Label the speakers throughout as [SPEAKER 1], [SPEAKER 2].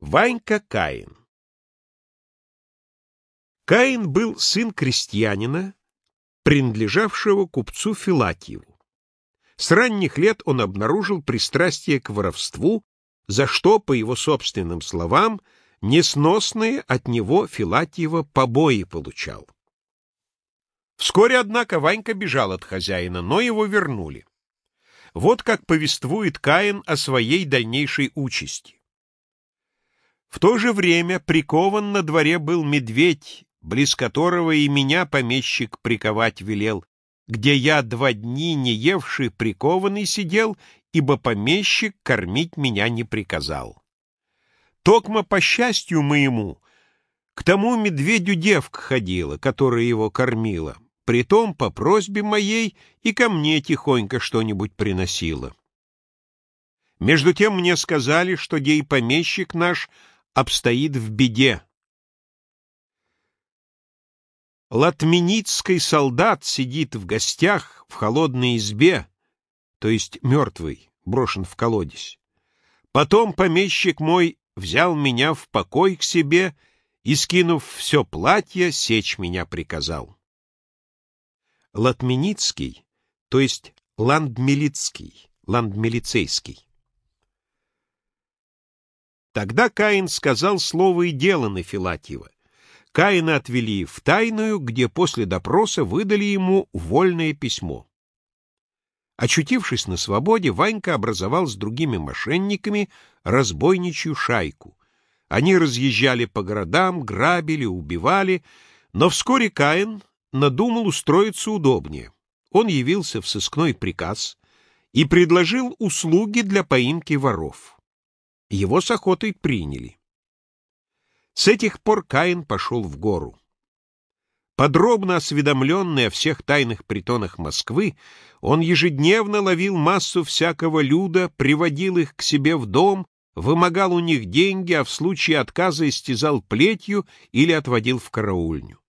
[SPEAKER 1] Ванька Каин Каин был сын крестьянина, принадлежавшего купцу Филатьеву. С ранних лет он обнаружил пристрастие к воровству, за что, по его собственным словам, несносные от него Филатьева побои получал. Вскоре, однако, Ванька бежал от хозяина, но его вернули. Вот как повествует Каин о своей дальнейшей участи. В то же время прикован на дворе был медведь, близ которого и меня помещик приковать велел, где я два дни не евший прикованный сидел, ибо помещик кормить меня не приказал. Токмо по счастью моему, к тому медведю девка ходила, которая его кормила, притом по просьбе моей и ко мне тихонько что-нибудь приносила. Между тем мне сказали, что дей помещик наш обстоит в беде. Латменицкий солдат сидит в гостях в холодной избе, то есть мертвый, брошен в колодец. Потом помещик мой взял меня в покой к себе и, скинув все платье, сечь меня приказал. Латменицкий, то есть ландмилицкий, ландмилицейский. Тогда Каин сказал слово и дело на Филатьева. Каина отвели в тайную, где после допроса выдали ему вольное письмо. Очутившись на свободе, Ванька образовал с другими мошенниками разбойничью шайку. Они разъезжали по городам, грабили, убивали, но вскоре Каин надумал устроиться удобнее. Он явился в сыскной приказ и предложил услуги для поимки воров. Его с охотой приняли. С этих пор Каин пошел в гору. Подробно осведомленный о всех тайных притонах Москвы, он ежедневно ловил массу всякого люда, приводил их к себе в дом, вымогал у них деньги, а в случае отказа истязал плетью или отводил в караульню.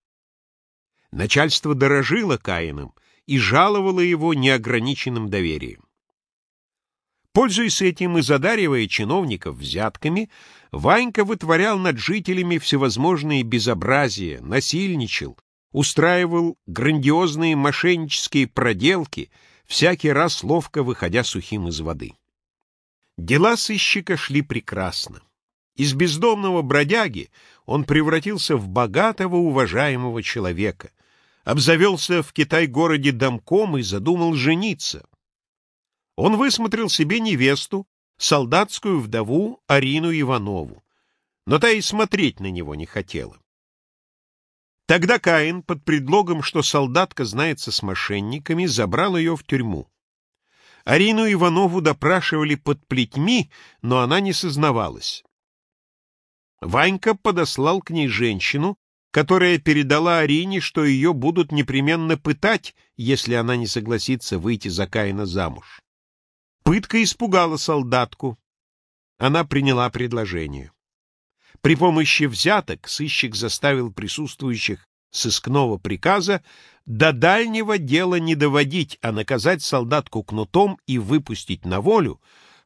[SPEAKER 1] Начальство дорожило Каином и жаловало его неограниченным доверием. Пользуясь этим и задаривая чиновников взятками, Ванька вытворял над жителями всевозможные безобразия, насильничал, устраивал грандиозные мошеннические проделки, всякий раз ловко выходя сухим из воды. Дела сыщика шли прекрасно. Из бездомного бродяги он превратился в богатого, уважаемого человека, обзавелся в Китай-городе домком и задумал жениться. Он высмотрел себе невесту, солдатскую вдову Арину Иванову, но та и смотреть на него не хотела. Тогда Каин, под предлогом, что солдатка знается с мошенниками, забрал ее в тюрьму. Арину Иванову допрашивали под плетьми, но она не сознавалась. Ванька подослал к ней женщину, которая передала Арине, что ее будут непременно пытать, если она не согласится выйти за Каина замуж. Пытка испугала солдатку. Она приняла предложение. При помощи взяток сыщик заставил присутствующих сыскного приказа до дальнего дела не доводить, а наказать солдатку кнутом и выпустить на волю,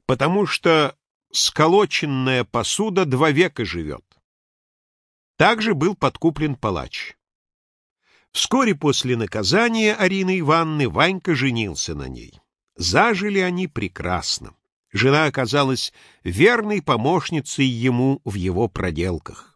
[SPEAKER 1] потому что сколоченная посуда два века живет. Также был подкуплен палач. Вскоре после наказания Арины Ивановны Ванька женился на ней. Зажили они прекрасно. Жена оказалась верной помощницей ему в его проделках.